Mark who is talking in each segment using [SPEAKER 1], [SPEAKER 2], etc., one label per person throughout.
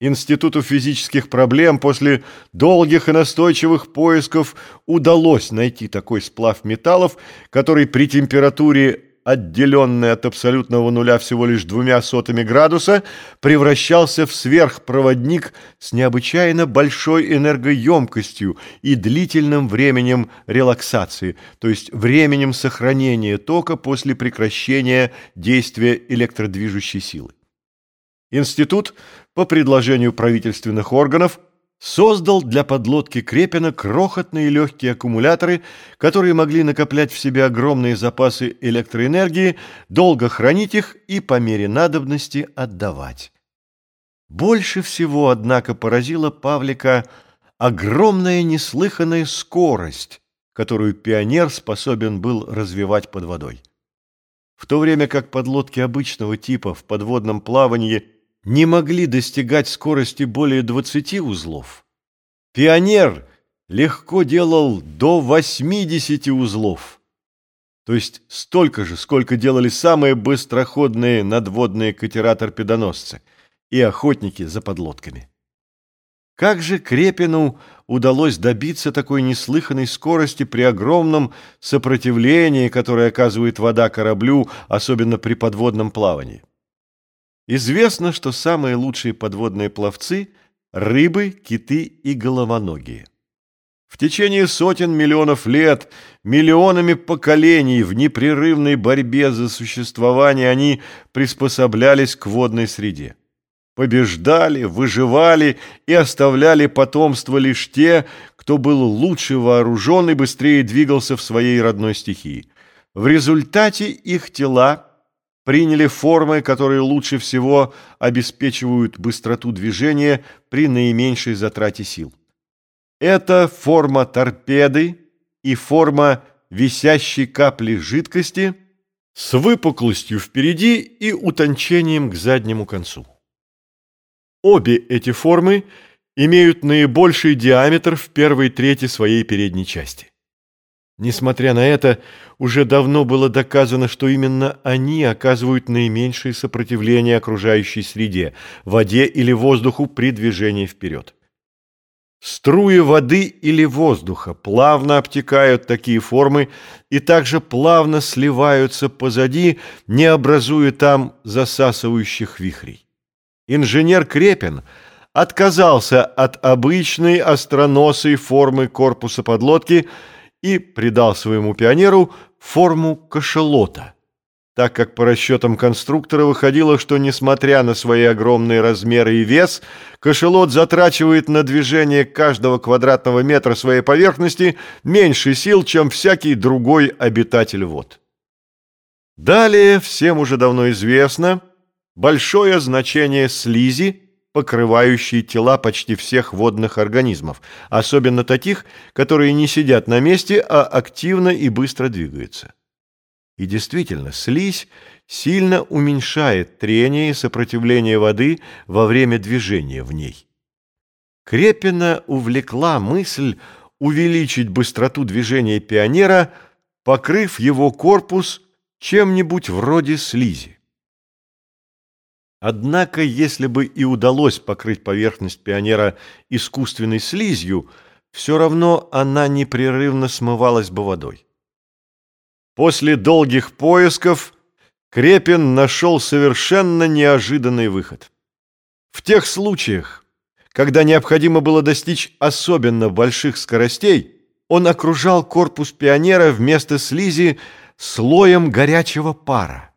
[SPEAKER 1] Институту физических проблем после долгих и настойчивых поисков удалось найти такой сплав металлов, который при температуре, отделенной от абсолютного нуля всего лишь двумя сотыми градуса, превращался в сверхпроводник с необычайно большой энергоемкостью и длительным временем релаксации, то есть временем сохранения тока после прекращения действия электродвижущей силы. Институт, по предложению правительственных органов, создал для подлодки Крепина крохотные легкие аккумуляторы, которые могли накоплять в себе огромные запасы электроэнергии, долго хранить их и по мере надобности отдавать. Больше всего, однако, поразила Павлика огромная неслыханная скорость, которую пионер способен был развивать под водой. В то время как подлодки обычного типа в подводном плавании – не могли достигать скорости более 20 узлов. Пионер легко делал до 80 узлов. То есть столько же, сколько делали самые быстроходные надводные катера-торпедоносцы и охотники за подлодками. Как же Крепину удалось добиться такой неслыханной скорости при огромном сопротивлении, которое оказывает вода кораблю, особенно при подводном плавании? Известно, что самые лучшие подводные пловцы – рыбы, киты и головоногие. В течение сотен миллионов лет, миллионами поколений в непрерывной борьбе за существование они приспособлялись к водной среде. Побеждали, выживали и оставляли потомство лишь те, кто был лучше вооружен и быстрее двигался в своей родной стихии. В результате их тела приняли формы, которые лучше всего обеспечивают быстроту движения при наименьшей затрате сил. Это форма торпеды и форма висящей капли жидкости с выпуклостью впереди и утончением к заднему концу. Обе эти формы имеют наибольший диаметр в первой трети своей передней части. Несмотря на это, уже давно было доказано, что именно они оказывают наименьшее сопротивление окружающей среде, воде или воздуху при движении вперед. Струи воды или воздуха плавно обтекают такие формы и также плавно сливаются позади, не образуя там засасывающих вихрей. Инженер Крепин отказался от обычной остроносой формы корпуса подлодки – и придал своему пионеру форму кашелота, так как по расчетам конструктора выходило, что, несмотря на свои огромные размеры и вес, кашелот затрачивает на движение каждого квадратного метра своей поверхности меньше сил, чем всякий другой обитатель вод. Далее, всем уже давно известно, большое значение слизи – покрывающие тела почти всех водных организмов, особенно таких, которые не сидят на месте, а активно и быстро двигаются. И действительно, слизь сильно уменьшает трение и сопротивление воды во время движения в ней. Крепина увлекла мысль увеличить быстроту движения пионера, покрыв его корпус чем-нибудь вроде слизи. Однако, если бы и удалось покрыть поверхность пионера искусственной слизью, все равно она непрерывно смывалась бы водой. После долгих поисков Крепин нашел совершенно неожиданный выход. В тех случаях, когда необходимо было достичь особенно больших скоростей, он окружал корпус пионера вместо слизи слоем горячего пара.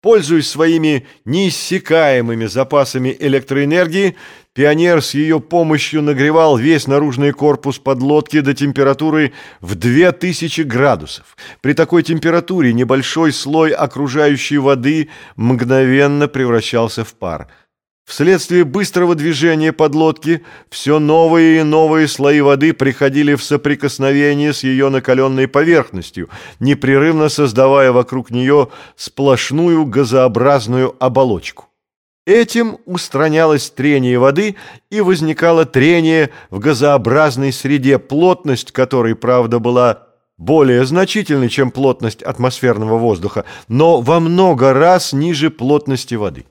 [SPEAKER 1] Пользуясь своими неиссякаемыми запасами электроэнергии, пионер с ее помощью нагревал весь наружный корпус подлодки до температуры в 2000 градусов. При такой температуре небольшой слой окружающей воды мгновенно превращался в пар – Вследствие быстрого движения подлодки все новые и новые слои воды приходили в соприкосновение с ее накаленной поверхностью, непрерывно создавая вокруг нее сплошную газообразную оболочку. Этим устранялось трение воды и возникало трение в газообразной среде, плотность которой, правда, была более значительной, чем плотность атмосферного воздуха, но во много раз ниже плотности воды.